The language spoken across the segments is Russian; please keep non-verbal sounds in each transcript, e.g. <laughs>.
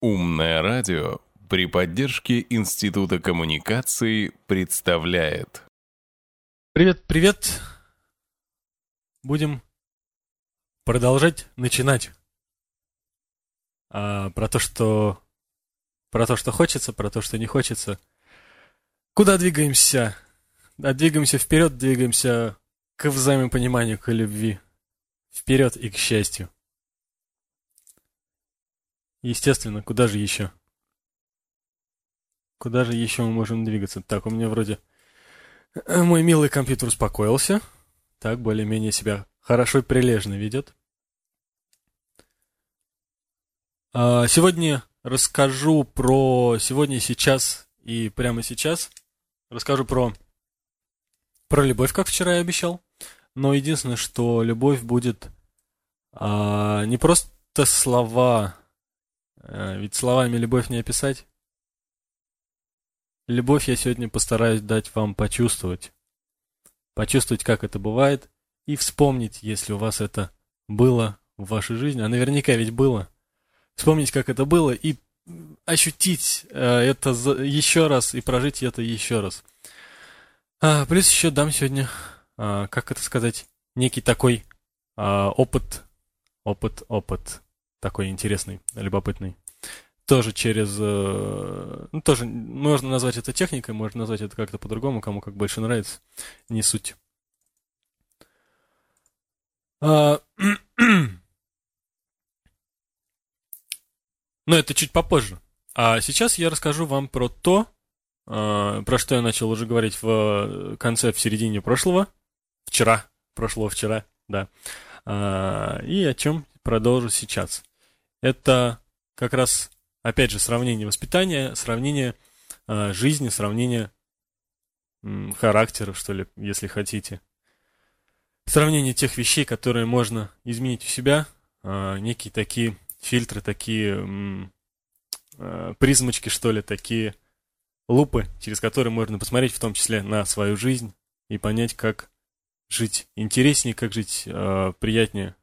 Умное радио при поддержке Института коммуникации представляет. Привет, привет. Будем продолжать начинать. А, про то, что про то, что хочется, про то, что не хочется. Куда двигаемся? Да, двигаемся вперед, двигаемся к взаимопониманию, к любви. Вперед и к счастью. Естественно, куда же еще? Куда же еще мы можем двигаться? Так, у меня вроде... Мой милый компьютер успокоился. Так, более-менее себя хорошо и прилежно ведет. А, Сегодня расскажу про... Сегодня, сейчас и прямо сейчас расскажу про... Про любовь, как вчера и обещал. Но единственное, что любовь будет а, не просто слова, а, ведь словами любовь не описать. Любовь я сегодня постараюсь дать вам почувствовать. Почувствовать, как это бывает, и вспомнить, если у вас это было в вашей жизни, а наверняка ведь было. Вспомнить, как это было, и ощутить э, это еще раз, и прожить это еще раз. А, плюс еще дам сегодня, а, как это сказать, некий такой опыт, опыт, опыт, такой интересный, любопытный тоже через... э, Ну, тоже можно назвать это техникой, можно назвать это как-то по-другому, кому как больше нравится. Не суть. А, <clears throat> Но это чуть попозже. А сейчас я расскажу вам про то, а, про что я начал уже говорить в конце, в середине прошлого. Вчера. Прошлого вчера, да. А, И о чем продолжу сейчас. Это как раз опять же, сравнение воспитания, сравнение э, жизни, сравнение м, характеров, что ли, если хотите. Сравнение тех вещей, которые можно изменить у себя, э, некие такие фильтры, такие э, призмочки, что ли, такие лупы, через которые можно посмотреть в том числе на свою жизнь и понять, как жить интереснее, как жить э, приятнее,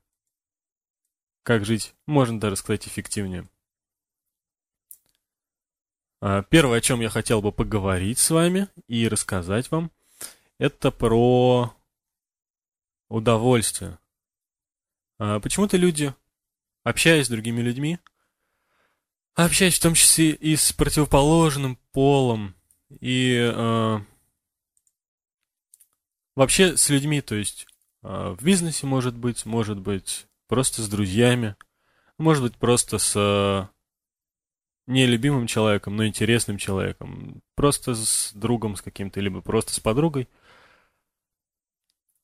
как жить, можно даже сказать, эффективнее. А, Первое, о чем я хотел бы поговорить с вами и рассказать вам, это про удовольствие. А, Почему-то люди, общаясь с другими людьми, общаясь в том числе и с противоположным полом, и э, вообще с людьми, то есть э, в бизнесе может быть, может быть просто с друзьями, может быть просто с э, не любимым человеком, но интересным человеком. Просто с другом с каким-то, либо просто с подругой.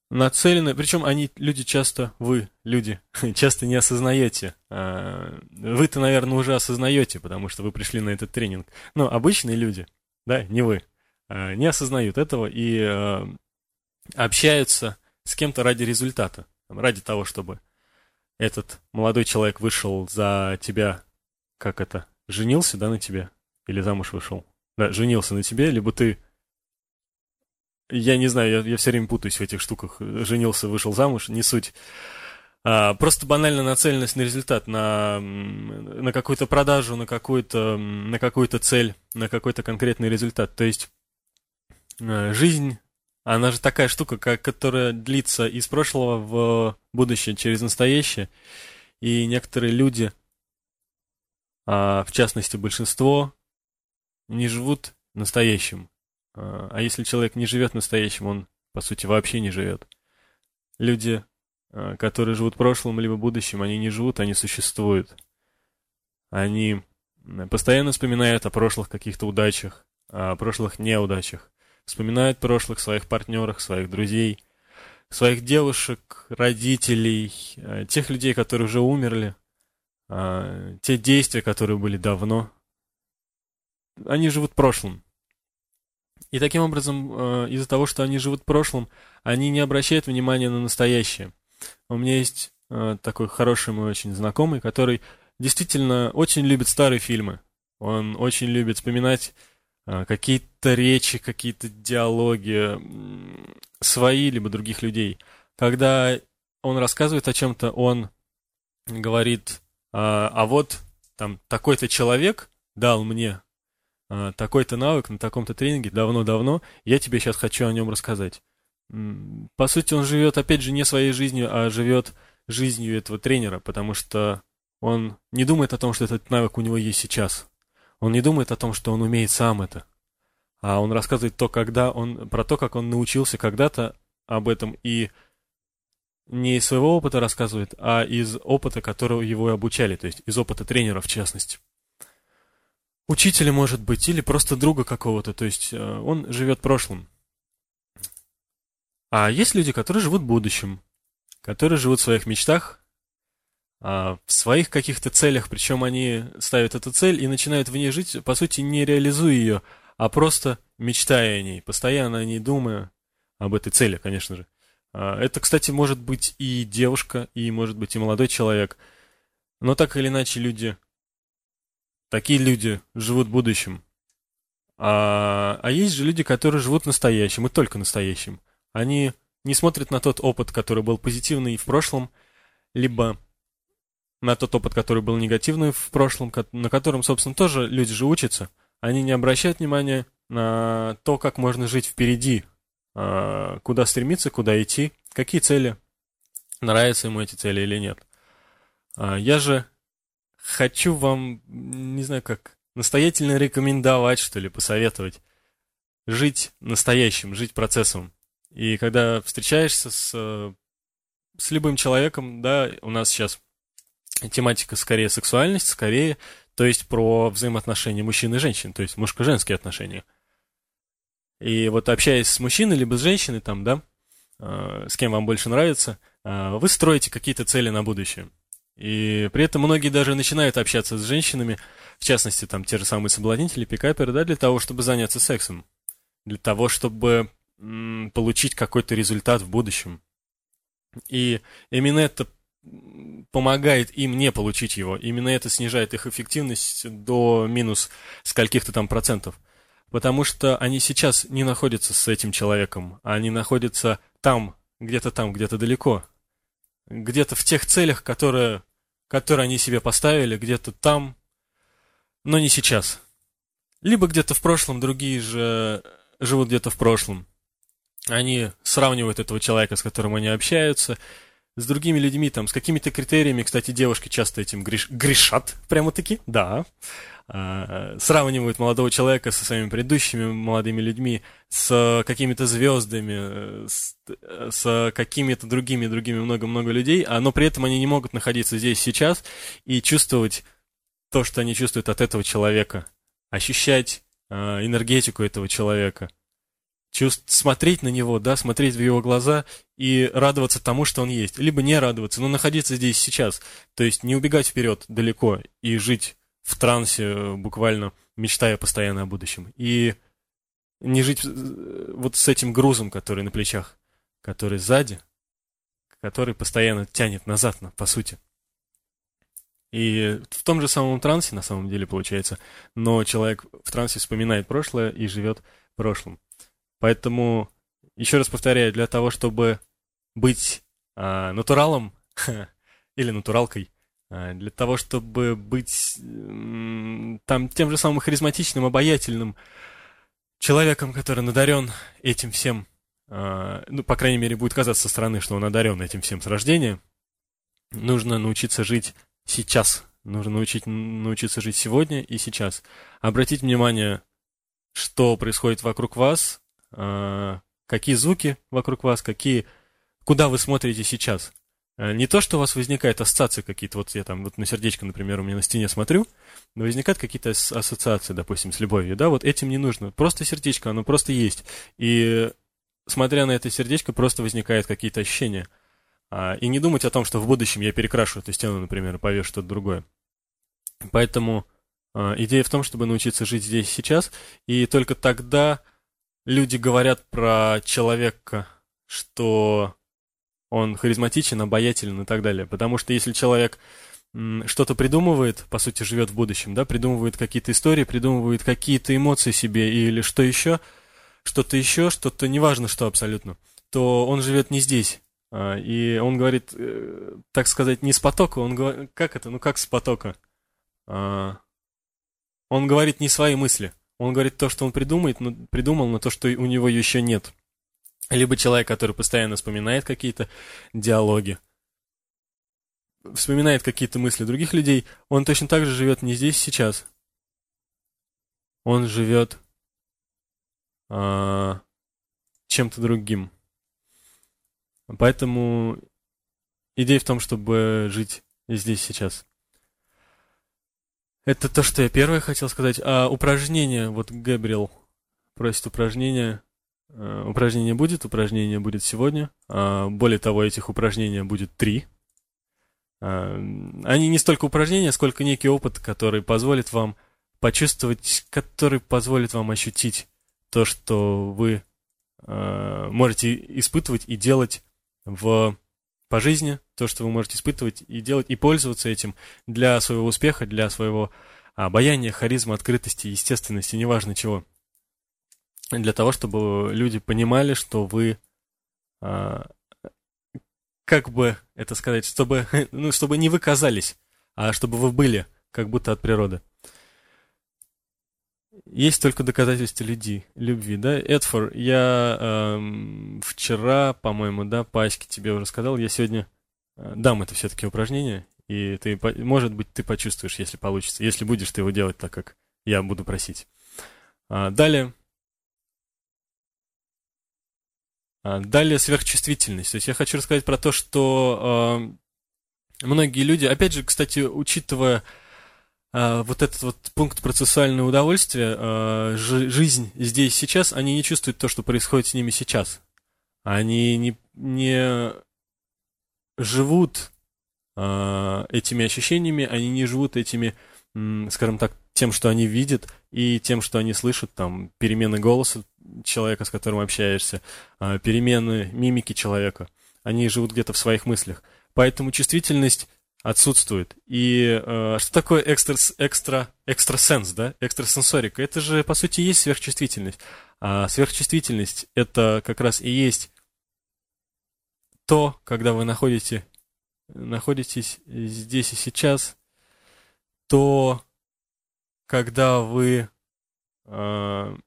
Нацелены, причем они, люди часто, вы, люди, <laughs> часто не осознаете. А, Вы-то, наверное, уже осознаете, потому что вы пришли на этот тренинг. Но обычные люди, да, не вы, а, не осознают этого и а, общаются с кем-то ради результата, ради того, чтобы этот молодой человек вышел за тебя, как это, женился, да, на тебе? Или замуж вышел? Да, женился на тебе, либо ты... Я не знаю, я, я все время путаюсь в этих штуках. Женился, вышел замуж, не суть. А, просто банально нацеленность на результат, на, на какую-то продажу, на какую-то, на какую-то цель, на какой-то конкретный результат. То есть э, жизнь, она же такая штука, как, которая длится из прошлого в будущее через настоящее. И некоторые люди, а в частности большинство, не живут настоящим. А а если человек не живет настоящим, он, по сути, вообще не живет. Люди, а, которые живут прошлым либо будущим, они не живут, они существуют. Они постоянно вспоминают о прошлых каких-то удачах, о прошлых неудачах. Вспоминают прошлых своих партнерах, своих друзей, своих девушек, родителей, э, тех людей, которые уже умерли, а, те действия, которые были давно, они живут прошлым. И таким образом, э, из-за того, что они живут прошлым, они не обращают внимания на настоящее. У меня есть э, такой хороший мой очень знакомый, который действительно очень любит старые фильмы. Он очень любит вспоминать э, какие-то речи, какие-то диалоги свои, либо других людей. Когда он рассказывает о чем-то, он говорит, а, а вот там такой-то человек дал мне а, такой-то навык на таком-то тренинге давно-давно, я тебе сейчас хочу о нем рассказать. По сути, он живет, опять же, не своей жизнью, а живет жизнью этого тренера, потому что он не думает о том, что этот навык у него есть сейчас. Он не думает о том, что он умеет сам это. А он рассказывает то, когда он, про то, как он научился когда-то об этом и не из своего опыта рассказывает, а из опыта, которого его обучали, то есть из опыта тренера в частности. Учителя может быть, или просто друга какого-то, то есть э, он живет прошлым. А есть люди, которые живут будущим, которые живут в своих мечтах, в своих каких-то целях, причем они ставят эту цель и начинают в ней жить, по сути, не реализуя ее, а просто мечтая о ней, постоянно о ней думая, об этой цели, конечно же. А, это, кстати, может быть и девушка, и может быть и молодой человек. Но так или иначе люди, такие люди живут будущим. А, а есть же люди, которые живут настоящим, и только настоящим. Они не смотрят на тот опыт, который был позитивный в прошлом, либо на тот опыт, который был негативный в прошлом, на котором, собственно, тоже люди же учатся. Они не обращают внимания на то, как можно жить впереди, а, куда стремиться, куда идти, какие цели, нравятся ему эти цели или нет. А, я же хочу вам, не знаю как, настоятельно рекомендовать, что ли, посоветовать жить настоящим, жить процессом. И когда встречаешься с, с любым человеком, да, у нас сейчас тематика скорее сексуальность, скорее, то есть про взаимоотношения мужчин и женщин, то есть мужско-женские отношения. И вот общаясь с мужчиной либо с женщиной, там, да, э, с кем вам больше нравится, э, вы строите какие-то цели на будущее. И при этом многие даже начинают общаться с женщинами, в частности, там, те же самые соблазнители, пикаперы, да, для того, чтобы заняться сексом. Для того, чтобы получить какой-то результат в будущем. И именно это помогает им не получить его. Именно это снижает их эффективность до минус скольких-то там процентов. Потому что они сейчас не находятся с этим человеком, они находятся там, где-то там, где-то далеко. Где-то в тех целях, которые, которые они себе поставили, где-то там, но не сейчас. Либо где-то в прошлом, другие же живут где-то в прошлом. Они сравнивают этого человека, с которым они общаются, с другими людьми, там, с какими-то критериями. Кстати, девушки часто этим греш... грешат, прямо-таки, да. А, сравнивают молодого человека со своими предыдущими молодыми людьми, с какими-то звездами, с, с какими-то другими, другими много-много людей, а, но при этом они не могут находиться здесь сейчас и чувствовать то, что они чувствуют от этого человека, ощущать а, энергетику этого человека – чувств, смотреть на него, да, смотреть в его глаза и радоваться тому, что он есть. Либо не радоваться, но находиться здесь сейчас. То есть не убегать вперед далеко и жить в трансе, э, буквально мечтая постоянно о будущем. И не жить э, вот с этим грузом, который на плечах, который сзади, который постоянно тянет назад, по сути. И в том же самом трансе, на самом деле, получается, но человек в трансе вспоминает прошлое и живет прошлым. Поэтому, еще раз повторяю, для того, чтобы быть а, натуралом <laughs> или натуралкой, а, для того, чтобы быть там тем же самым харизматичным, обаятельным человеком, который надарен этим всем, а, ну, по крайней мере, будет казаться со стороны, что он одарен этим всем с рождения, нужно научиться жить сейчас. Нужно научить, научиться жить сегодня и сейчас. Обратить внимание, что происходит вокруг вас, какие звуки вокруг вас, какие, куда вы смотрите сейчас. А, не то, что у вас возникают ассоциации какие-то, вот я там вот на сердечко, например, у меня на стене смотрю, но возникают какие-то ассоциации, допустим, с любовью, да, вот этим не нужно. Просто сердечко, оно просто есть. И смотря на это сердечко, просто возникают какие-то ощущения. А, и не думать о том, что в будущем я перекрашу эту стену, например, и повешу что-то другое. Поэтому идея в том, чтобы научиться жить здесь сейчас, и только тогда люди говорят про человека, что он харизматичен, обаятелен и так далее. Потому что если человек что-то придумывает, по сути, живет в будущем, да, придумывает какие-то истории, придумывает какие-то эмоции себе или что еще, что-то еще, что-то неважно что абсолютно, то он живет не здесь. А, и он говорит, э, так сказать, не с потока, он говорит, как это, ну как с потока? а, он говорит не свои мысли. Он говорит то, что он придумает, но, придумал, но то, что у него еще нет. Либо человек, который постоянно вспоминает какие-то диалоги, вспоминает какие-то мысли других людей, он точно так же живет не здесь сейчас. Он живет а, чем-то другим. Поэтому идея в том, чтобы жить здесь сейчас. Это то, что я первое хотел сказать. А упражнение, вот Габриэл просит упражнение. Uh, упражнение будет, упражнение будет сегодня. Uh, более того, этих упражнений будет три. Uh, они не столько упражнения, сколько некий опыт, который позволит вам почувствовать, который позволит вам ощутить то, что вы можете испытывать и делать в, по жизни, то, что вы можете испытывать и делать, и пользоваться этим для своего успеха, для своего обаяния, харизма, открытости, естественности, неважно чего. Для того, чтобы люди понимали, что вы, а, как бы это сказать, чтобы, <laughs> ну, чтобы не вы казались, а чтобы вы были, как будто от природы. Есть только доказательства люди, любви, да? Эдфор, я эм, вчера, по-моему, да, Паське тебе уже сказал, я сегодня дам это все-таки упражнение, и ты, может быть, ты почувствуешь, если получится, если будешь ты его делать так, как я буду просить. А, далее. А, далее сверхчувствительность. То есть я хочу рассказать про то, что э, многие люди, опять же, кстати, учитывая а, вот этот вот пункт процессуального удовольствия, а, жизнь здесь сейчас, они не чувствуют то, что происходит с ними сейчас. Они не, не живут а, этими ощущениями, они не живут этими, скажем так, тем, что они видят, и тем, что они слышат, там, перемены голоса человека, с которым общаешься, перемены мимики человека. Они живут где-то в своих мыслях. Поэтому чувствительность отсутствует. И э, что такое экстра, экстра, экстрасенс, да? Экстрасенсорика? Это же, по сути, есть сверхчувствительность. А сверхчувствительность — это как раз и есть то, когда вы находите, находитесь здесь и сейчас, то, когда вы э,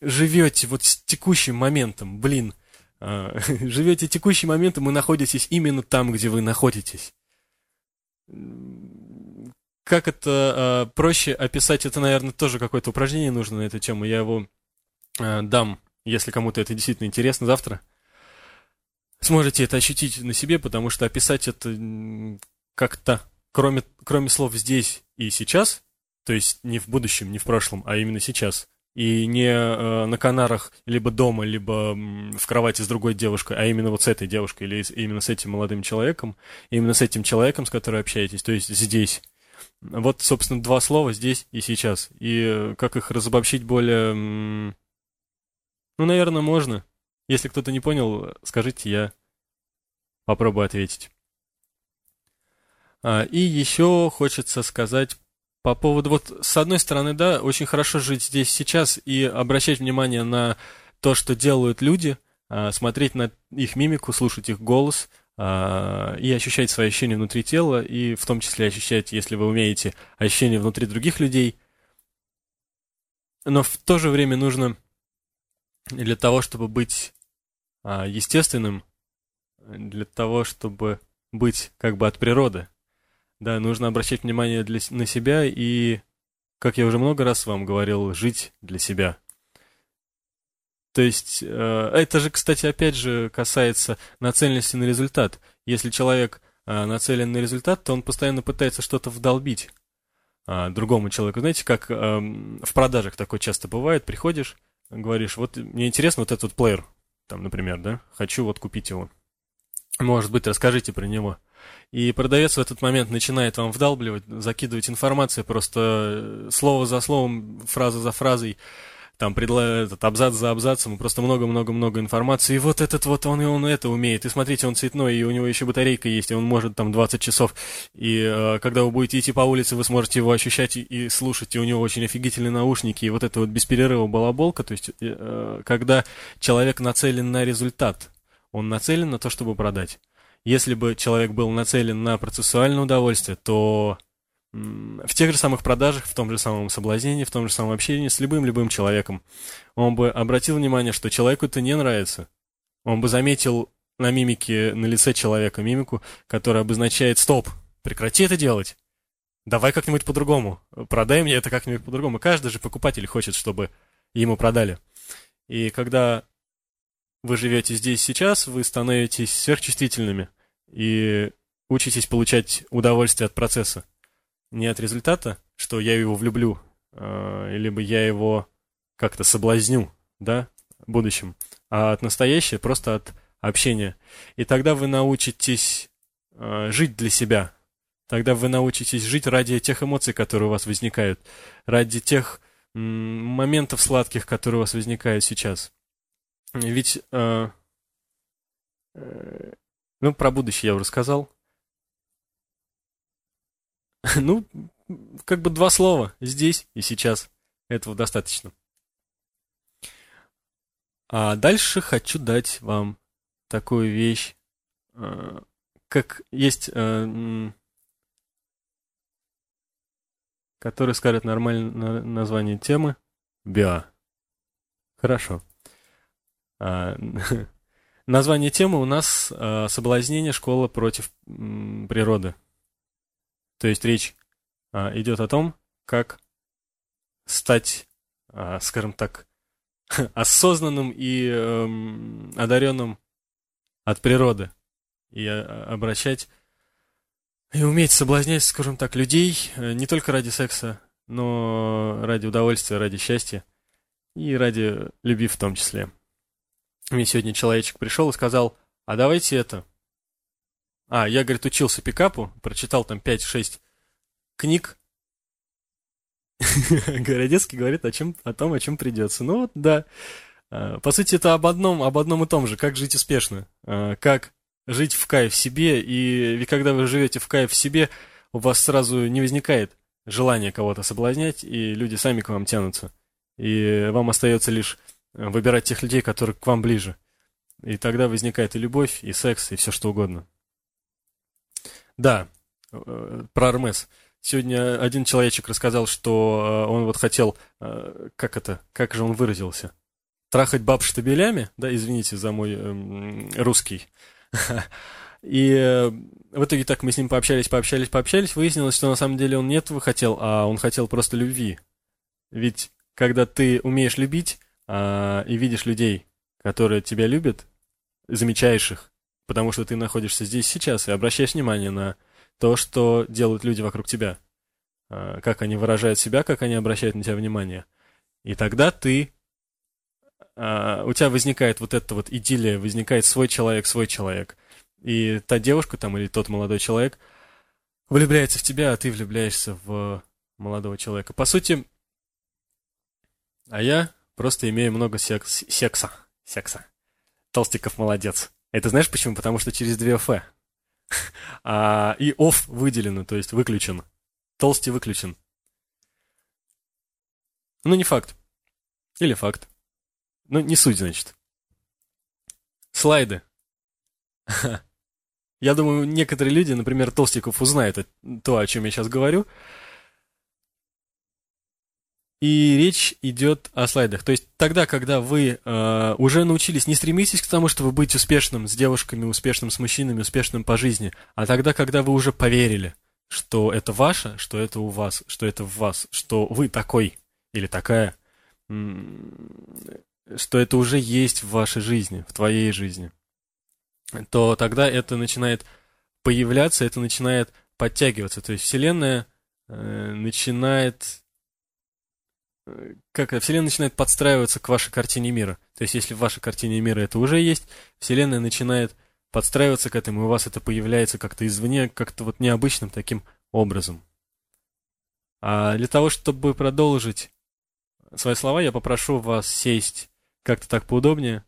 живете вот с текущим моментом, блин, э, <laughs> живете текущим моментом и находитесь именно там, где вы находитесь как это э, проще описать, это, наверное, тоже какое-то упражнение нужно на эту тему. Я его э, дам, если кому-то это действительно интересно, завтра. Сможете это ощутить на себе, потому что описать это как-то, кроме, кроме слов здесь и сейчас, то есть не в будущем, не в прошлом, а именно сейчас, и не э, на Канарах, либо дома, либо в кровати с другой девушкой, а именно вот с этой девушкой, или именно с этим молодым человеком, именно с этим человеком, с которым общаетесь, то есть здесь. Вот, собственно, два слова здесь и сейчас. И э, как их разобщить более... Ну, наверное, можно. Если кто-то не понял, скажите, я попробую ответить. А, и еще хочется сказать по поводу, вот, с одной стороны, да, очень хорошо жить здесь сейчас и обращать внимание на то, что делают люди, а, смотреть на их мимику, слушать их голос а, и ощущать свои ощущения внутри тела, и в том числе ощущать, если вы умеете, ощущения внутри других людей. Но в то же время нужно для того, чтобы быть естественным, для того, чтобы быть как бы от природы, да, нужно обращать внимание для, на себя и, как я уже много раз вам говорил, жить для себя. То есть, э, это же, кстати, опять же касается нацеленности на результат. Если человек э, нацелен на результат, то он постоянно пытается что-то вдолбить э, другому человеку. Знаете, как э, в продажах такое часто бывает, приходишь, говоришь, вот мне интересно вот этот вот плеер, там, например, да, хочу вот купить его. Может быть, расскажите про него. И продавец в этот момент начинает вам вдалбливать, закидывать информацию просто э, слово за словом, фраза за фразой, там предла... этот абзац за абзацем, просто много-много-много информации. И вот этот вот он и он это умеет. И смотрите, он цветной, и у него еще батарейка есть, и он может там 20 часов. И э, когда вы будете идти по улице, вы сможете его ощущать и, и слушать, и у него очень офигительные наушники, и вот это вот без перерыва балаболка, то есть э, когда человек нацелен на результат, он нацелен на то, чтобы продать. Если бы человек был нацелен на процессуальное удовольствие, то в тех же самых продажах, в том же самом соблазнении, в том же самом общении с любым-любым человеком, он бы обратил внимание, что человеку это не нравится. Он бы заметил на мимике, на лице человека мимику, которая обозначает «стоп, прекрати это делать». Давай как-нибудь по-другому. Продай мне это как-нибудь по-другому. Каждый же покупатель хочет, чтобы ему продали. И когда вы живете здесь сейчас, вы становитесь сверхчувствительными и учитесь получать удовольствие от процесса. Не от результата, что я его влюблю, э, либо я его как-то соблазню, да, в будущем, а от настоящего, просто от общения. И тогда вы научитесь э, жить для себя. Тогда вы научитесь жить ради тех эмоций, которые у вас возникают, ради тех м- моментов сладких, которые у вас возникают сейчас. Ведь, э, э, ну, про будущее я уже сказал. <laughs> ну, как бы два слова. Здесь и сейчас. Этого достаточно. А дальше хочу дать вам такую вещь, э, как есть, э, который скажет нормальное название темы. Биа. Хорошо. А, <laughs> название темы у нас а, «Соблазнение школа против природы». То есть речь а, идет о том, как стать, скажем так, <laughs> осознанным и эм, одаренным от природы. И обращать и уметь соблазнять, скажем так, людей э, не только ради секса, но ради удовольствия, ради счастья и ради любви в том числе. Мне сегодня человечек пришел и сказал, а давайте это. А, я, говорит, учился пикапу, прочитал там 5-6 книг. <laughs> Городецкий говорит о, чем, о том, о чем придется. Ну вот, да. А, по сути, это об одном, об одном и том же. Как жить успешно. А, как жить в кайф себе. И ведь когда вы живете в кайф себе, у вас сразу не возникает желания кого-то соблазнять, и люди сами к вам тянутся. И вам остается лишь выбирать тех людей, которые к вам ближе. И тогда возникает и любовь, и секс, и все что угодно. Да, э, про Армес. Сегодня один человечек рассказал, что э, он вот хотел, э, как это, как же он выразился? Трахать баб штабелями, да, извините за мой <laughs> э, русский. И в итоге так мы с ним пообщались, пообщались, пообщались, выяснилось, что на самом деле он не этого хотел, а он хотел просто любви. Ведь когда ты умеешь любить, а, и видишь людей, которые тебя любят, замечаешь их, потому что ты находишься здесь сейчас и обращаешь внимание на то, что делают люди вокруг тебя, а, как они выражают себя, как они обращают на тебя внимание. И тогда ты, а, у тебя возникает вот эта вот идиллия, возникает свой человек, свой человек. И та девушка там или тот молодой человек влюбляется в тебя, а ты влюбляешься в молодого человека. По сути, а я Просто имею много секс... секса. Секса. Толстиков молодец. Это знаешь почему? Потому что через две Ф. <laughs> а, и off выделено, то есть выключен. Толсти выключен. Ну, не факт. Или факт. Ну, не суть, значит. Слайды. <laughs> Я думаю, некоторые люди, например, Толстиков, узнают то, о чем я сейчас говорю, и речь идет о слайдах. То есть тогда, когда вы э, уже научились, не стремитесь к тому, чтобы быть успешным с девушками, успешным с мужчинами, успешным по жизни, а тогда, когда вы уже поверили, что это ваше, что это у вас, что это в вас, что вы такой или такая, что это уже есть в вашей жизни, в твоей жизни, то тогда это начинает появляться, это начинает подтягиваться. То есть Вселенная э, начинает как Вселенная начинает подстраиваться к вашей картине мира. То есть, если в вашей картине мира это уже есть, Вселенная начинает подстраиваться к этому, и у вас это появляется как-то извне, как-то вот необычным таким образом. А для того, чтобы продолжить свои слова, я попрошу вас сесть как-то так поудобнее.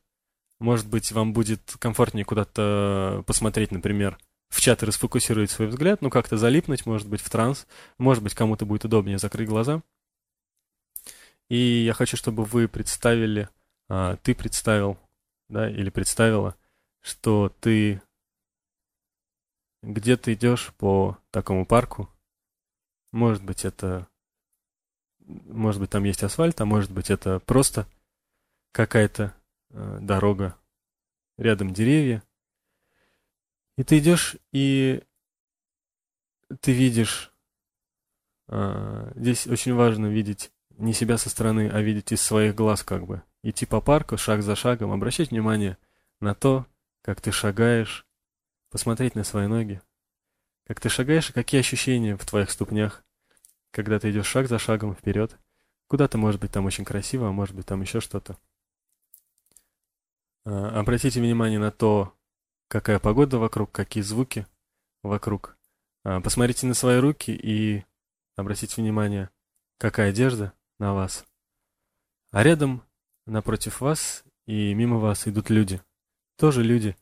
Может быть, вам будет комфортнее куда-то посмотреть, например, в чат и расфокусировать свой взгляд, ну как-то залипнуть, может быть, в транс, может быть, кому-то будет удобнее закрыть глаза. И я хочу, чтобы вы представили, а, ты представил, да, или представила, что ты где-то идешь по такому парку, Может быть, это... Может быть, там есть асфальт, а может быть, это просто какая-то э, дорога, рядом деревья. И ты идешь, и ты видишь... Э, здесь очень важно видеть не себя со стороны, а видеть из своих глаз как бы. Идти по парку шаг за шагом, обращать внимание на то, как ты шагаешь, посмотреть на свои ноги, как ты шагаешь и какие ощущения в твоих ступнях, когда ты идешь шаг за шагом вперед. Куда-то, может быть, там очень красиво, а может быть, там еще что-то. А, обратите внимание на то, какая погода вокруг, какие звуки вокруг. А, посмотрите на свои руки и обратите внимание, какая одежда на вас. А рядом, напротив вас и мимо вас идут люди. Тоже люди.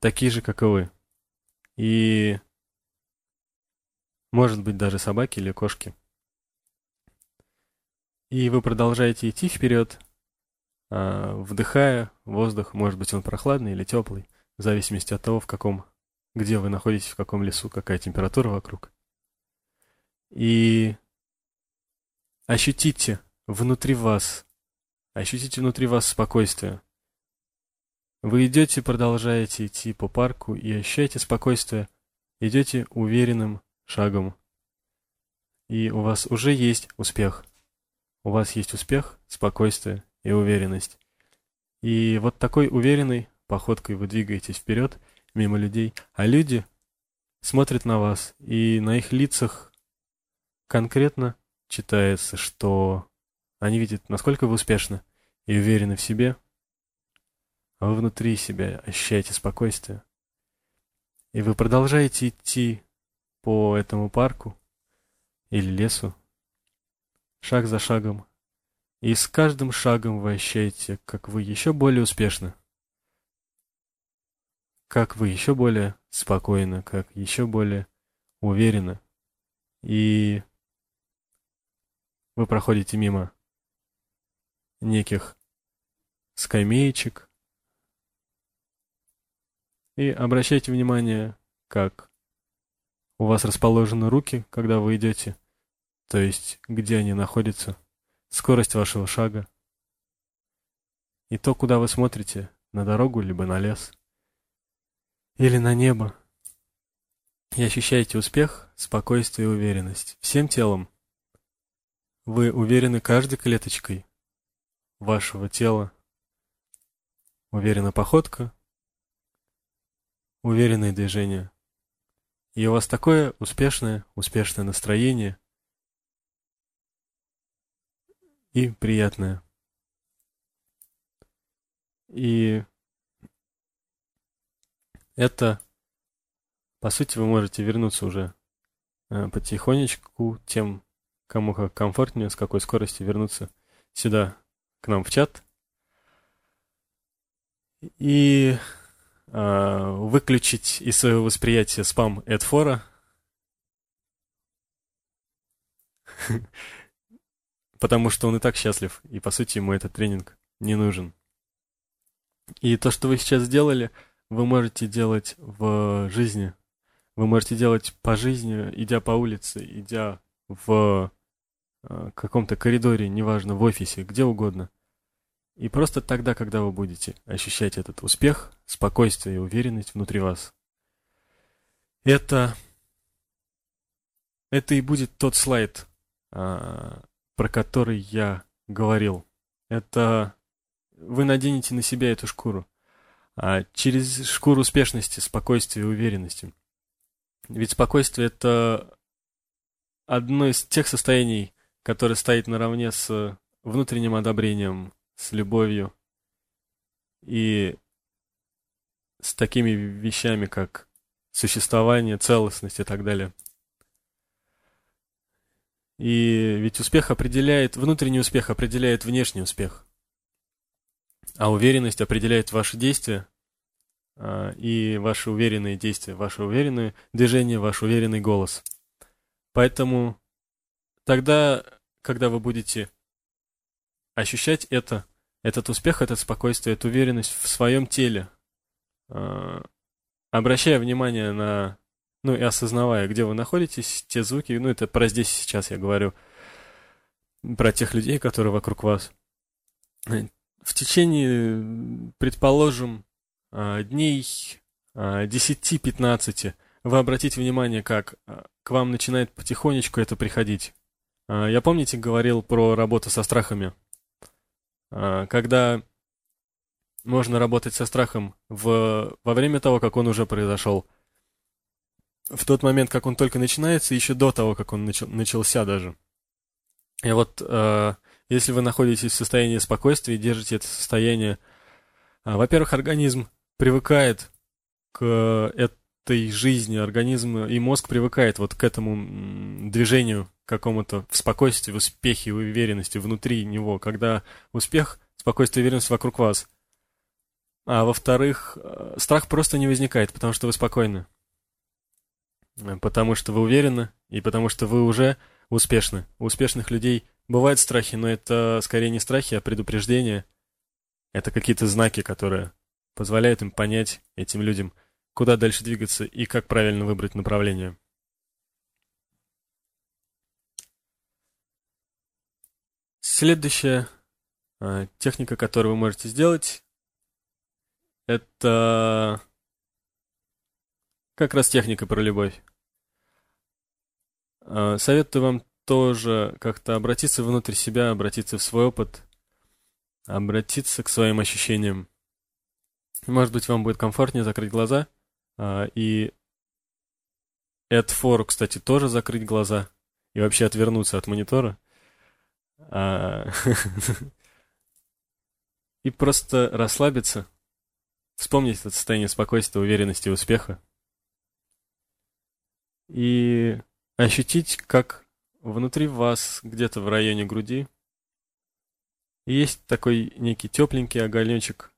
Такие же, как и вы. И, может быть, даже собаки или кошки. И вы продолжаете идти вперед, а, вдыхая воздух, может быть, он прохладный или теплый, в зависимости от того, в каком, где вы находитесь, в каком лесу, какая температура вокруг. И ощутите внутри вас, ощутите внутри вас спокойствие. Вы идете, продолжаете идти по парку и ощущаете спокойствие, идете уверенным шагом. И у вас уже есть успех. У вас есть успех, спокойствие и уверенность. И вот такой уверенной походкой вы двигаетесь вперед мимо людей, а люди смотрят на вас, и на их лицах конкретно читается, что они видят, насколько вы успешны и уверены в себе, а вы внутри себя ощущаете спокойствие. И вы продолжаете идти по этому парку или лесу, шаг за шагом, и с каждым шагом вы ощущаете, как вы еще более успешны, как вы еще более спокойны, как еще более уверены. И вы проходите мимо неких скамеечек и обращайте внимание, как у вас расположены руки, когда вы идете, то есть где они находятся – скорость вашего шага и то, куда вы смотрите, на дорогу либо на лес или на небо. И ощущаете успех, спокойствие и уверенность всем телом. Вы уверены каждой клеточкой вашего тела. Уверена походка, уверенные движения. И у вас такое успешное, успешное настроение – и приятное. И это, по сути, вы можете вернуться уже э, потихонечку тем, кому как комфортнее, с какой скоростью вернуться сюда, к нам в чат. И э, выключить из своего восприятия спам Эдфора. <laughs> потому что он и так счастлив, и по сути ему этот тренинг не нужен. И то, что вы сейчас сделали, вы можете делать в жизни. Вы можете делать по жизни, идя по улице, идя в э, каком-то коридоре, неважно, в офисе, где угодно. И просто тогда, когда вы будете ощущать этот успех, спокойствие и уверенность внутри вас, это, это и будет тот слайд, а, про который я говорил. Это вы наденете на себя эту шкуру. А через шкуру успешности, спокойствия и уверенности. Ведь спокойствие это одно из тех состояний, которое стоит наравне с внутренним одобрением, с любовью и с такими вещами, как существование, целостность и так далее. И ведь успех определяет, внутренний успех определяет внешний успех. А уверенность определяет ваши действия а, и ваши уверенные действия, ваши уверенные движения, ваш уверенный голос. Поэтому тогда, когда вы будете ощущать это, этот успех, этот спокойствие, эту уверенность в своем теле, а, обращая внимание на, ну и осознавая, где вы находитесь, те звуки, ну это про здесь сейчас я говорю, про тех людей, которые вокруг вас. В течение, предположим, а, дней 10-15 а, вы обратите внимание, как к вам начинает потихонечку это приходить. Я, помните, говорил про работу со страхами? Когда можно работать со страхом в, во время того, как он уже произошел. В тот момент, как он только начинается, еще до того, как он начал, начался даже. И вот э, если вы находитесь в состоянии спокойствия и держите это состояние, во-первых, организм привыкает к этой жизни, организм и мозг привыкает вот к этому движению какому-то в спокойствии, в успехе, в уверенности внутри него, когда успех, спокойствие уверенность вокруг вас – а во-вторых, э, страх просто не возникает, потому что вы спокойны. Э, потому что вы уверены, и потому что вы уже успешны. У успешных людей бывают страхи, но это скорее не страхи, а предупреждения. Это какие-то знаки, которые позволяют им понять, этим людям, куда дальше двигаться и как правильно выбрать направление. Следующая э, техника, которую вы можете сделать, это как раз техника про любовь. А, советую вам тоже как-то обратиться внутрь себя, обратиться в свой опыт, обратиться к своим ощущениям. Может быть, вам будет комфортнее закрыть глаза. А, и for, кстати, тоже закрыть глаза и вообще отвернуться от монитора. А, <laughs> и просто расслабиться – вспомнить это состояние спокойствия, уверенности и успеха. И ощутить, как внутри вас, где-то в районе груди, есть такой некий тепленький огонечек,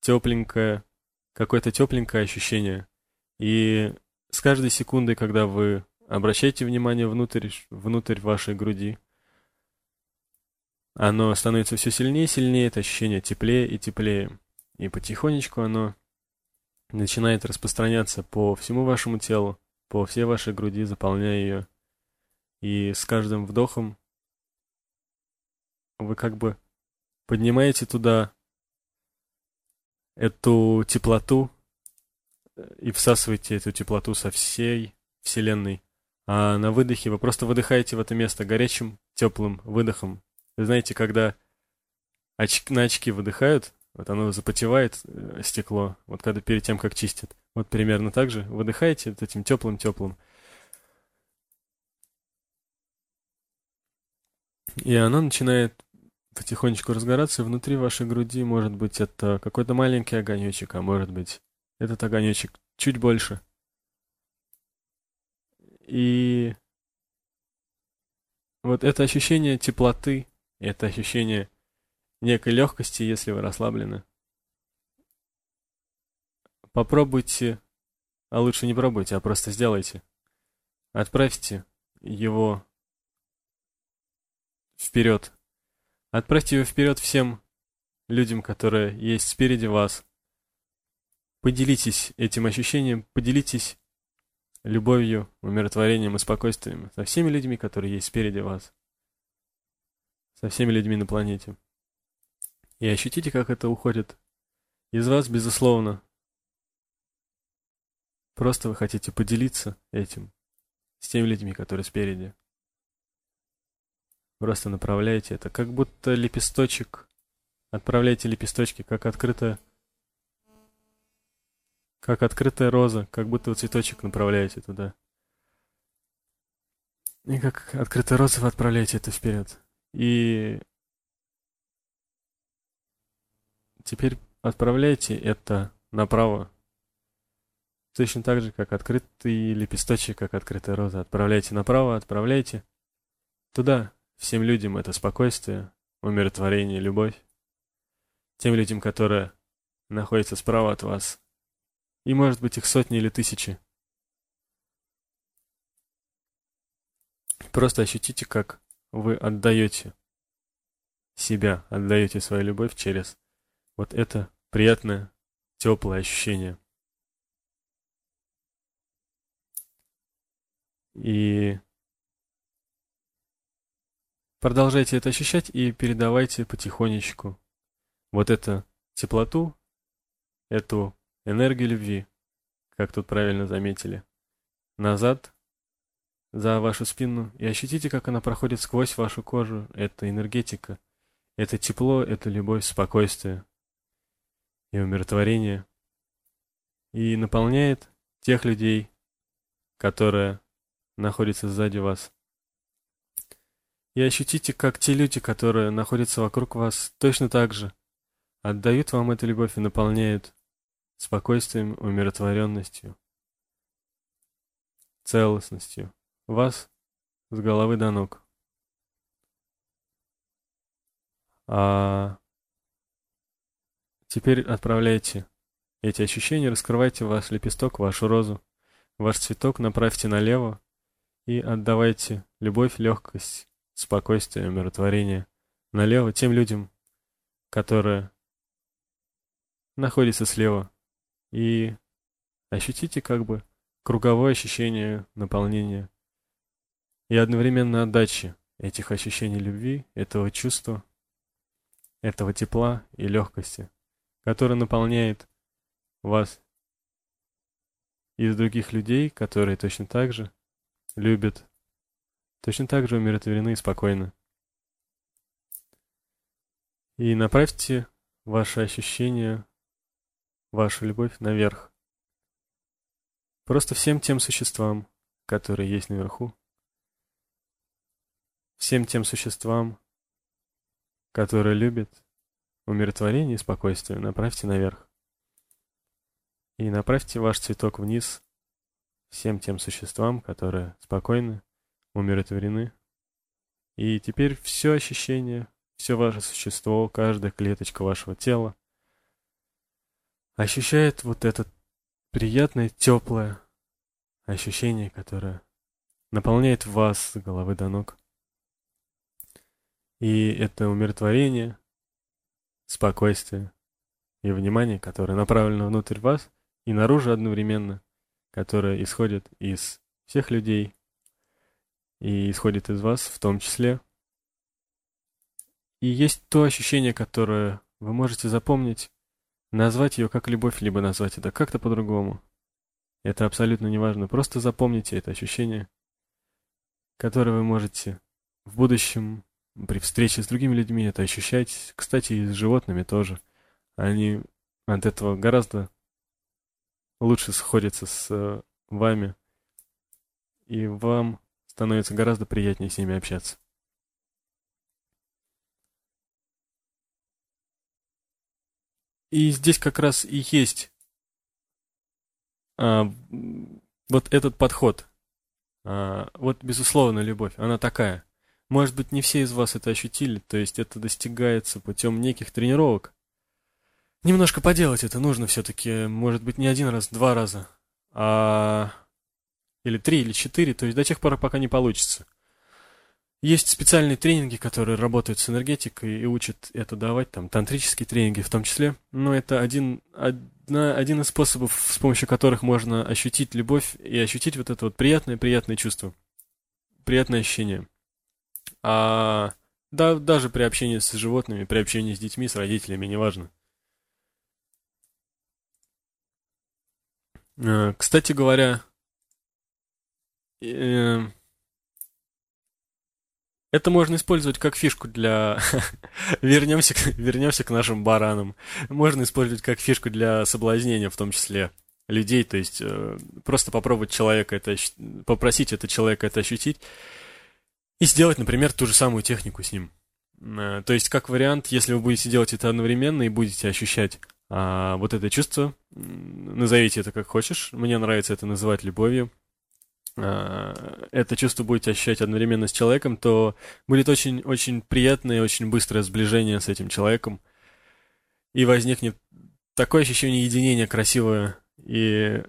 тепленькое, какое-то тепленькое ощущение. И с каждой секундой, когда вы обращаете внимание внутрь, внутрь вашей груди, оно становится все сильнее и сильнее, это ощущение теплее и теплее. И потихонечку оно начинает распространяться по всему вашему телу, по всей вашей груди, заполняя ее. И с каждым вдохом вы как бы поднимаете туда эту теплоту и всасываете эту теплоту со всей Вселенной. А на выдохе вы просто выдыхаете в это место горячим, теплым выдохом. Знаете, когда оч на очки выдыхают, вот оно запотевает, э, стекло, вот когда перед тем, как чистят. Вот примерно так же выдыхаете вот этим теплым-теплым. И оно начинает потихонечку разгораться, и внутри вашей груди может быть это какой-то маленький огонечек, а может быть этот огонечек чуть больше. И вот это ощущение теплоты, это ощущение некой легкости, если вы расслаблены. Попробуйте, а лучше не пробуйте, а просто сделайте. Отправьте его вперед. Отправьте его вперед всем людям, которые есть спереди вас. Поделитесь этим ощущением, поделитесь любовью, умиротворением и спокойствием со всеми людьми, которые есть спереди вас, со всеми людьми на планете. И ощутите, как это уходит из вас, безусловно. Просто вы хотите поделиться этим с теми людьми, которые спереди. Просто направляете это, как будто лепесточек. Отправляйте лепесточки, как открытая как открытая роза, как будто вы цветочек направляете туда. И как открытая роза вы отправляете это вперед. И Теперь отправляйте это направо. Точно так же, как открытый лепесточек, как открытая роза. Отправляйте направо, отправляйте туда. Всем людям это спокойствие, умиротворение, любовь. Тем людям, которые находятся справа от вас. И может быть их сотни или тысячи. Просто ощутите, как вы отдаете себя, отдаете свою любовь через вот это приятное, теплое ощущение. И продолжайте это ощущать и передавайте потихонечку вот эту теплоту, эту энергию любви, как тут правильно заметили, назад за вашу спину и ощутите, как она проходит сквозь вашу кожу. Это энергетика, это тепло, это любовь, спокойствие и умиротворение. И наполняет тех людей, которые находятся сзади вас. И ощутите, как те люди, которые находятся вокруг вас, точно так же отдают вам эту любовь и наполняют спокойствием, умиротворенностью, целостностью вас с головы до ног. А теперь отправляйте эти ощущения, раскрывайте ваш лепесток, вашу розу, ваш цветок, направьте налево и отдавайте любовь, легкость, спокойствие, умиротворение налево тем людям, которые находятся слева. И ощутите как бы круговое ощущение наполнения и одновременно отдачи этих ощущений любви, этого чувства, этого тепла и легкости, которое наполняет вас из других людей, которые точно так же любят, точно так же умиротворены и спокойны. И направьте ваши ощущения, вашу любовь наверх. Просто всем тем существам, которые есть наверху, всем тем существам, которые любят умиротворение и спокойствие, направьте наверх. И направьте ваш цветок вниз всем тем существам, которые спокойны, умиротворены. И теперь все ощущение, все ваше существо, каждая клеточка вашего тела ощущает вот это приятное, теплое ощущение, которое наполняет вас с головы до ног. И это умиротворение, спокойствие и внимание, которое направлено внутрь вас и наружу одновременно, которое исходит из всех людей и исходит из вас в том числе. И есть то ощущение, которое вы можете запомнить, назвать ее как любовь, либо назвать это как-то по-другому. Это абсолютно не важно. Просто запомните это ощущение, которое вы можете в будущем при встрече с другими людьми это ощущать. Кстати, и с животными тоже. Они от этого гораздо лучше сходятся с э, вами, и вам становится гораздо приятнее с ними общаться. И здесь как раз и есть а, вот этот подход. А, вот, безусловно, любовь, она такая – может быть, не все из вас это ощутили, то есть это достигается путем неких тренировок. Немножко поделать это нужно все-таки, может быть, не один раз, два раза, а... или три, или четыре, то есть до тех пор, пока не получится. Есть специальные тренинги, которые работают с энергетикой и учат это давать, там, тантрические тренинги в том числе. Но это один, одна, один из способов, с помощью которых можно ощутить любовь и ощутить вот это вот приятное-приятное чувство. Приятное ощущение. А да, даже при общении с животными, при общении с детьми, с родителями, неважно. Э, кстати говоря, э, это можно использовать как фишку для... <laughs> вернемся, к... вернемся к нашим баранам. Можно использовать как фишку для соблазнения, в том числе людей. То есть э, просто попробовать человека это... Попросить это человека это ощутить и сделать, например, ту же самую технику с ним. Э, то есть, как вариант, если вы будете делать это одновременно и будете ощущать а, вот это чувство, назовите это как хочешь, мне нравится это называть любовью, а, это чувство будете ощущать одновременно с человеком, то будет очень-очень приятное и очень быстрое сближение с этим человеком, и возникнет такое ощущение единения красивое и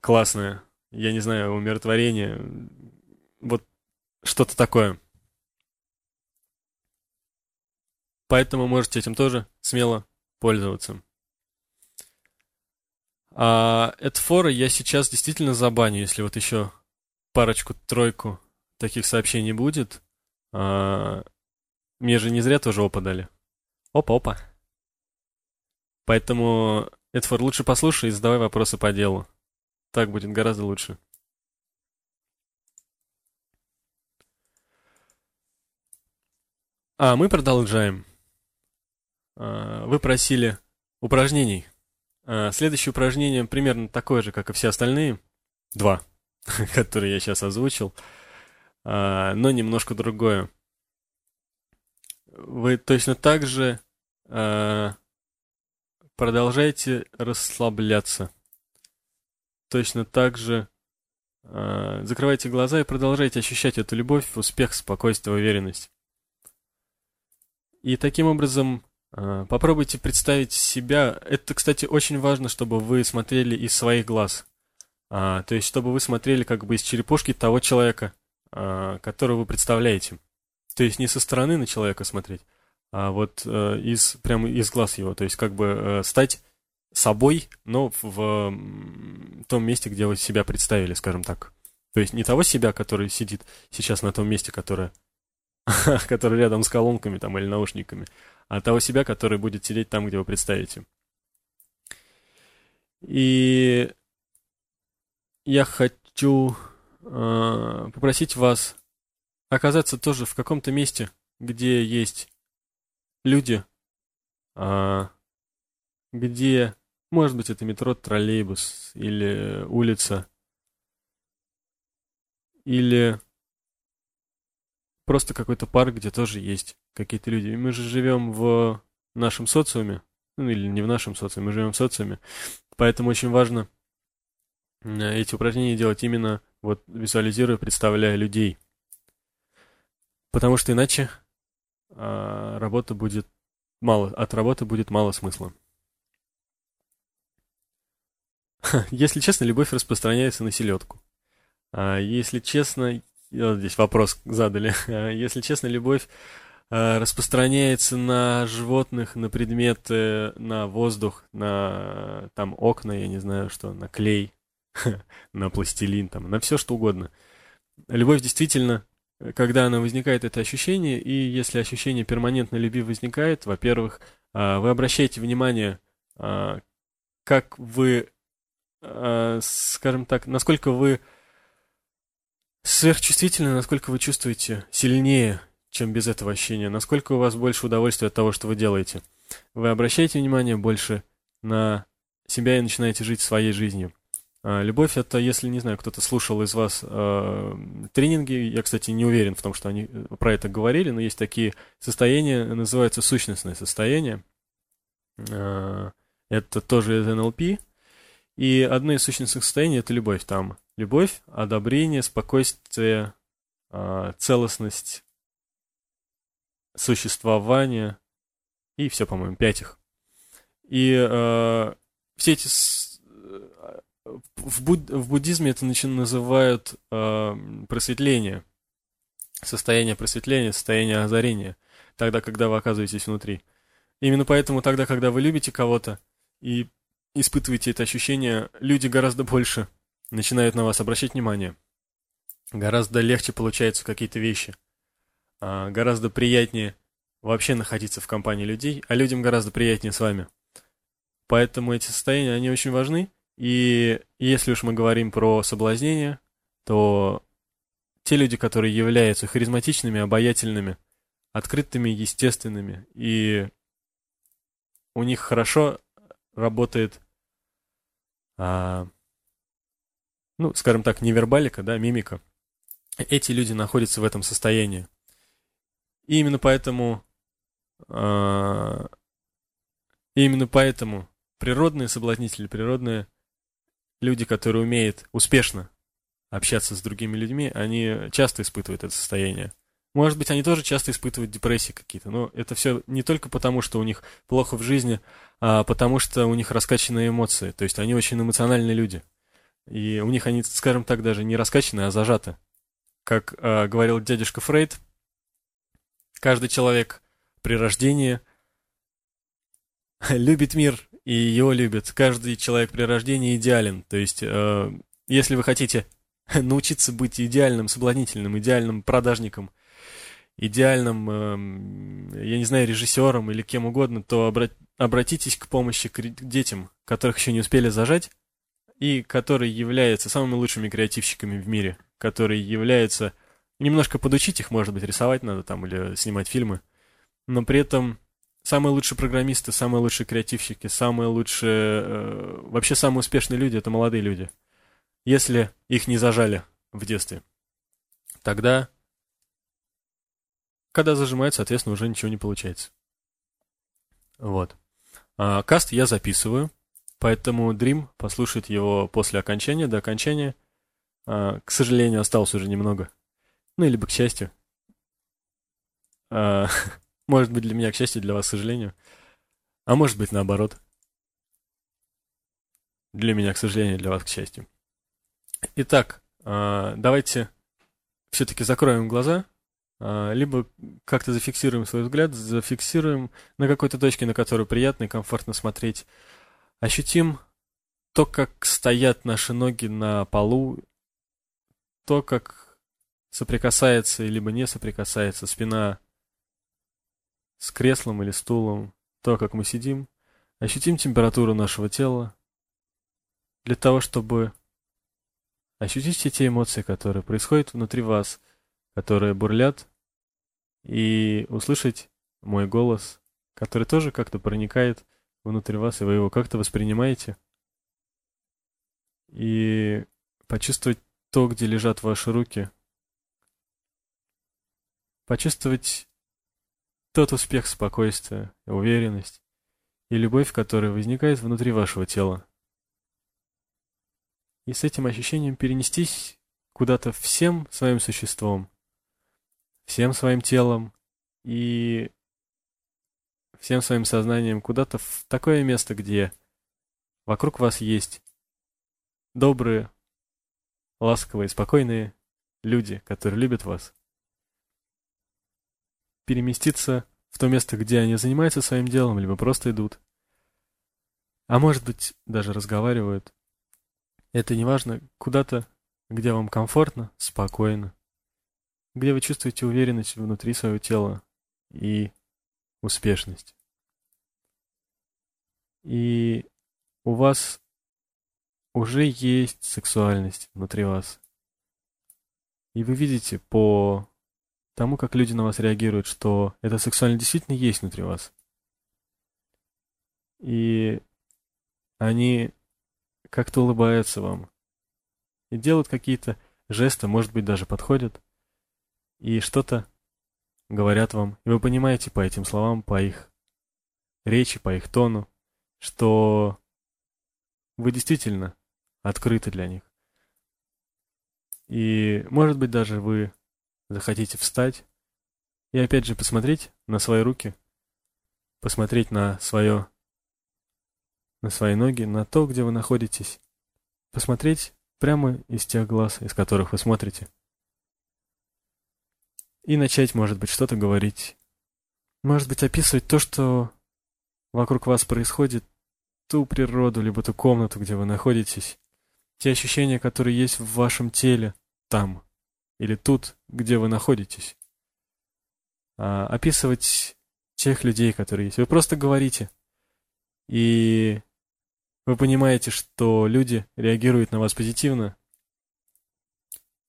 классное, я не знаю, умиротворение. Вот что-то такое. Поэтому можете этим тоже смело пользоваться. А это форы я сейчас действительно забаню, если вот еще парочку-тройку таких сообщений будет. А, мне же не зря тоже опа дали. Опа-опа. Поэтому, Эдфор, лучше послушай и задавай вопросы по делу. Так будет гораздо лучше. А, мы продолжаем. А, вы просили упражнений. А, следующее упражнение примерно такое же, как и все остальные. Два, <laughs> которые я сейчас озвучил. А, но немножко другое. Вы точно так же продолжайте расслабляться. Точно так же закрывайте глаза и продолжайте ощущать эту любовь, успех, спокойствие, уверенность. И таким образом а, попробуйте представить себя. Это, кстати, очень важно, чтобы вы смотрели из своих глаз. А, то есть, чтобы вы смотрели как бы из черепушки того человека, а, которого вы представляете. То есть не со стороны на человека смотреть, а вот а, из прямо из глаз его. То есть как бы а, стать собой, но в том месте, где вы себя представили, скажем так. То есть не того себя, который сидит сейчас на том месте, которое, <laughs> который рядом с колонками там или наушниками, а того себя, который будет сидеть там, где вы представите. И я хочу э, попросить вас оказаться тоже в каком-то месте, где есть люди, э, где, может быть, это метро, троллейбус или улица, или просто какой-то парк, где тоже есть какие-то люди. И мы же живем в нашем социуме, ну или не в нашем социуме, мы живем в социуме. Поэтому очень важно эти упражнения делать именно вот визуализируя, представляя людей. Потому что иначе а, работа будет мало, от работы будет мало смысла. <laughs> Если честно, любовь распространяется на селедку. А если честно, здесь вопрос задали. <laughs> Если честно, любовь э, распространяется на животных, на предметы, на воздух, на там окна, я не знаю что, на клей, <laughs> на пластилин, там, на все что угодно. Любовь действительно, когда она возникает, это ощущение, и если ощущение перманентной любви возникает, во-первых, э, вы обращаете внимание, э, как вы, скажем так, насколько вы сверхчувствительны, насколько вы чувствуете сильнее, чем без этого ощущения, насколько у вас больше удовольствия от того, что вы делаете. Вы обращаете внимание больше на себя и начинаете жить своей жизнью. А, любовь это, если, не знаю, кто-то слушал из вас э, тренинги, я, кстати, не уверен в том, что они э, про это говорили, но есть такие состояния, называются сущностные состояния. Э, это тоже из НЛП. И одно из сущностных состояний это любовь. Там любовь, одобрение, спокойствие, а, целостность, существование и все, по-моему, пять их. И э, все эти в, буд... в буддизме это называют э, просветление, состояние просветления, состояние озарения, тогда, когда вы оказываетесь внутри. Именно поэтому тогда, когда вы любите кого-то и испытываете это ощущение, люди гораздо больше начинают на вас обращать внимание. Гораздо легче получаются какие-то вещи. А, гораздо приятнее вообще находиться в компании людей, а людям гораздо приятнее с вами. Поэтому эти состояния, они очень важны. И если уж мы говорим про соблазнение, то те люди, которые являются харизматичными, обаятельными, открытыми, естественными, и у них хорошо работает а, ну, скажем так, невербалика, да, мимика, эти люди находятся в этом состоянии. И именно поэтому, э, именно поэтому природные соблазнители, природные люди, которые умеют успешно общаться с другими людьми, они часто испытывают это состояние. Может быть, они тоже часто испытывают депрессии какие-то, но это все не только потому, что у них плохо в жизни, а потому что у них раскачанные эмоции. То есть они очень эмоциональные люди. И у них они, скажем так, даже не раскачаны, а зажаты. Как э, говорил дядюшка Фрейд, каждый человек при рождении <laughs> любит мир и его любит. Каждый человек при рождении идеален. То есть, э, если вы хотите <laughs> научиться быть идеальным, соблазнительным, идеальным продажником, идеальным, э, я не знаю, режиссером или кем угодно, то обра- обратитесь к помощи к детям, которых еще не успели зажать, и которые являются самыми лучшими креативщиками в мире, которые являются... Немножко подучить их, может быть, рисовать надо там или снимать фильмы, но при этом самые лучшие программисты, самые лучшие креативщики, самые лучшие... Э, вообще самые успешные люди — это молодые люди. Если их не зажали в детстве, тогда, когда зажимают, соответственно, уже ничего не получается. Вот. А, каст я записываю, поэтому Dream послушает его после окончания, до окончания. А, к сожалению, осталось уже немного. Ну, либо к счастью. А, <laughs> может быть, для меня к счастью, для вас к сожалению. А может быть, наоборот. Для меня, к сожалению, для вас к счастью. Итак, а, давайте все-таки закроем глаза, а, либо как-то зафиксируем свой взгляд, зафиксируем на какой-то точке, на которую приятно и комфортно смотреть. Ощутим то, как стоят наши ноги на полу, то, как соприкасается, либо не соприкасается спина с креслом или стулом, то, как мы сидим. Ощутим температуру нашего тела для того, чтобы ощутить все те эмоции, которые происходят внутри вас, которые бурлят, и услышать мой голос, который тоже как-то проникает внутрь вас, и вы его как-то воспринимаете. И почувствовать то, где лежат ваши руки. Почувствовать тот успех, спокойствие, уверенность и любовь, которая возникает внутри вашего тела и с этим ощущением перенестись куда-то всем своим существом, всем своим телом и всем своим сознанием куда-то в такое место, где вокруг вас есть добрые, ласковые, спокойные люди, которые любят вас. Переместиться в то место, где они занимаются своим делом, либо просто идут. А может быть, даже разговаривают это не важно, куда-то, где вам комфортно, спокойно, где вы чувствуете уверенность внутри своего тела и успешность. И у вас уже есть сексуальность внутри вас. И вы видите по тому, как люди на вас реагируют, что эта сексуальность действительно есть внутри вас. И они как-то улыбаются вам. И делают какие-то жесты, может быть, даже подходят. И что-то говорят вам. И вы понимаете по этим словам, по их речи, по их тону, что вы действительно открыты для них. И, может быть, даже вы захотите встать и опять же посмотреть на свои руки, посмотреть на свое на свои ноги, на то, где вы находитесь. Посмотреть прямо из тех глаз, из которых вы смотрите. И начать, может быть, что-то говорить. Может быть, описывать то, что вокруг вас происходит, ту природу, либо ту комнату, где вы находитесь, те ощущения, которые есть в вашем теле там, или тут, где вы находитесь. А, описывать тех людей, которые есть. Вы просто говорите. И вы понимаете, что люди реагируют на вас позитивно.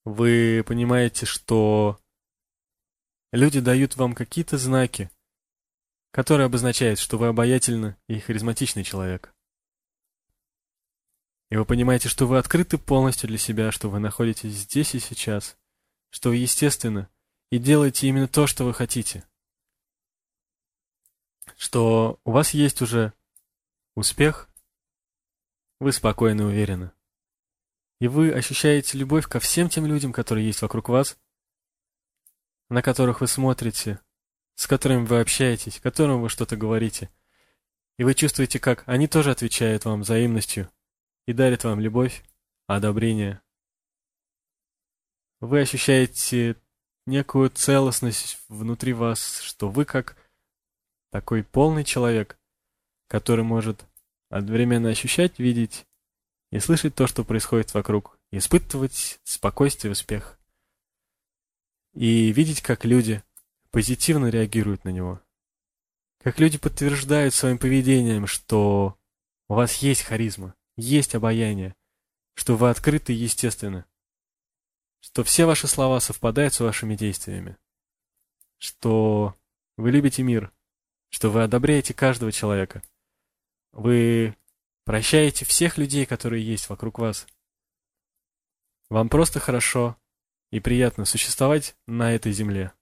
Вы понимаете, что люди дают вам какие-то знаки, которые обозначают, что вы обаятельный и харизматичный человек. И вы понимаете, что вы открыты полностью для себя, что вы находитесь здесь и сейчас, что вы естественно и делаете именно то, что вы хотите. Что у вас есть уже успех, вы спокойны и уверены. И вы ощущаете любовь ко всем тем людям, которые есть вокруг вас, на которых вы смотрите, с которыми вы общаетесь, которым вы что-то говорите. И вы чувствуете, как они тоже отвечают вам взаимностью и дарят вам любовь, одобрение. Вы ощущаете некую целостность внутри вас, что вы как такой полный человек, который может одновременно ощущать, видеть и слышать то, что происходит вокруг, испытывать спокойствие успех. И видеть, как люди позитивно реагируют на него. Как люди подтверждают своим поведением, что у вас есть харизма, есть обаяние, что вы открыты и естественны, что все ваши слова совпадают с вашими действиями, что вы любите мир, что вы одобряете каждого человека, вы прощаете всех людей, которые есть вокруг вас. Вам просто хорошо и приятно существовать на этой земле.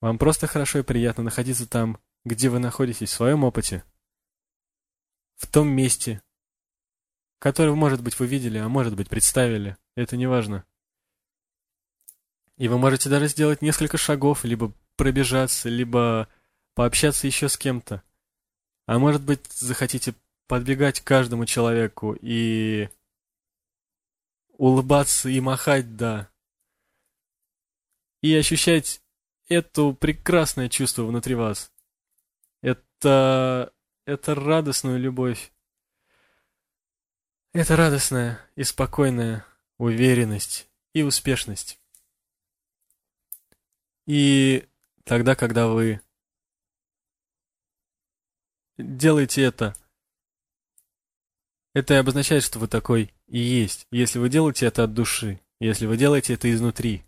Вам просто хорошо и приятно находиться там, где вы находитесь в своем опыте, в том месте, которое, может быть, вы видели, а может быть, представили. Это не важно. И вы можете даже сделать несколько шагов, либо пробежаться, либо пообщаться еще с кем-то. А может быть, захотите подбегать к каждому человеку и улыбаться и махать, да. И ощущать это прекрасное чувство внутри вас. Это... это радостную любовь. Это радостная и спокойная уверенность и успешность. И тогда, когда вы делаете это, это и обозначает, что вы такой и есть. Если вы делаете это от души, если вы делаете это изнутри,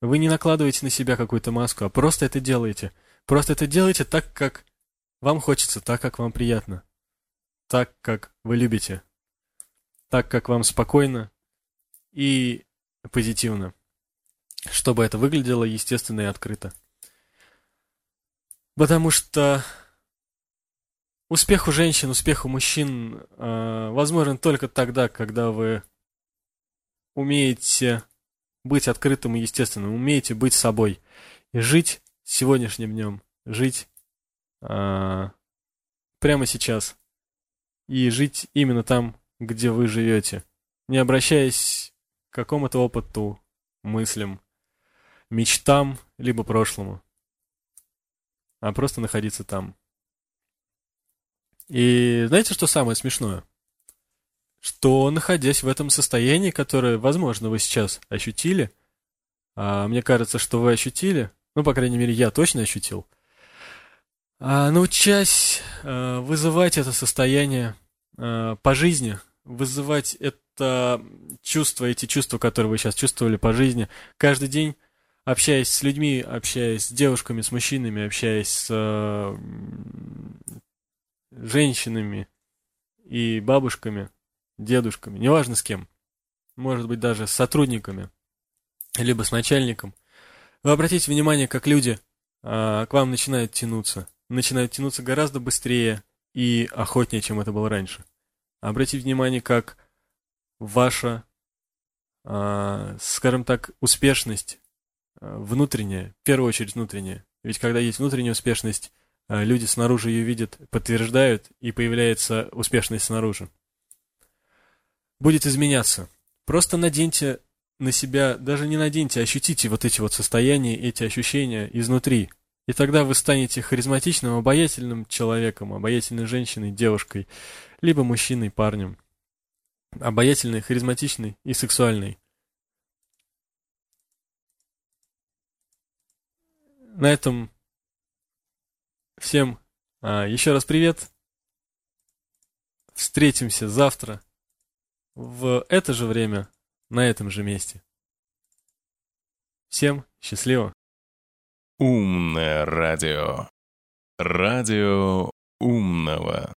вы не накладываете на себя какую-то маску, а просто это делаете. Просто это делаете так, как вам хочется, так, как вам приятно. Так, как вы любите. Так, как вам спокойно и позитивно. Чтобы это выглядело естественно и открыто. Потому что успех у женщин, успех у мужчин э, возможен только тогда, когда вы умеете быть открытым и естественным, умеете быть собой и жить сегодняшним днем, жить э, прямо сейчас и жить именно там, где вы живете, не обращаясь к какому-то опыту, мыслям, мечтам, либо прошлому, а просто находиться там. И знаете, что самое смешное? Что, находясь в этом состоянии, которое, возможно, вы сейчас ощутили, а мне кажется, что вы ощутили, ну, по крайней мере, я точно ощутил, а, научась а, вызывать это состояние а, по жизни, вызывать это чувство, эти чувства, которые вы сейчас чувствовали по жизни, каждый день общаясь с людьми, общаясь с девушками, с мужчинами, общаясь с э, женщинами и бабушками, дедушками, неважно с кем, может быть даже с сотрудниками, либо с начальником, вы обратите внимание, как люди э, к вам начинают тянуться, начинают тянуться гораздо быстрее и охотнее, чем это было раньше. Обратите внимание, как ваша, э, скажем так, успешность Э, внутренняя, в первую очередь внутренняя. Ведь когда есть внутренняя успешность, э, люди снаружи ее видят, подтверждают, и появляется успешность снаружи. Будет изменяться. Просто наденьте на себя, даже не наденьте, а ощутите вот эти вот состояния, эти ощущения изнутри. И тогда вы станете харизматичным, обаятельным человеком, обаятельной женщиной, девушкой, либо мужчиной, парнем. Обаятельной, харизматичной и сексуальной. на этом всем а, еще раз привет. Встретимся завтра в это же время на этом же месте. Всем счастливо. Умное радио. Радио умного.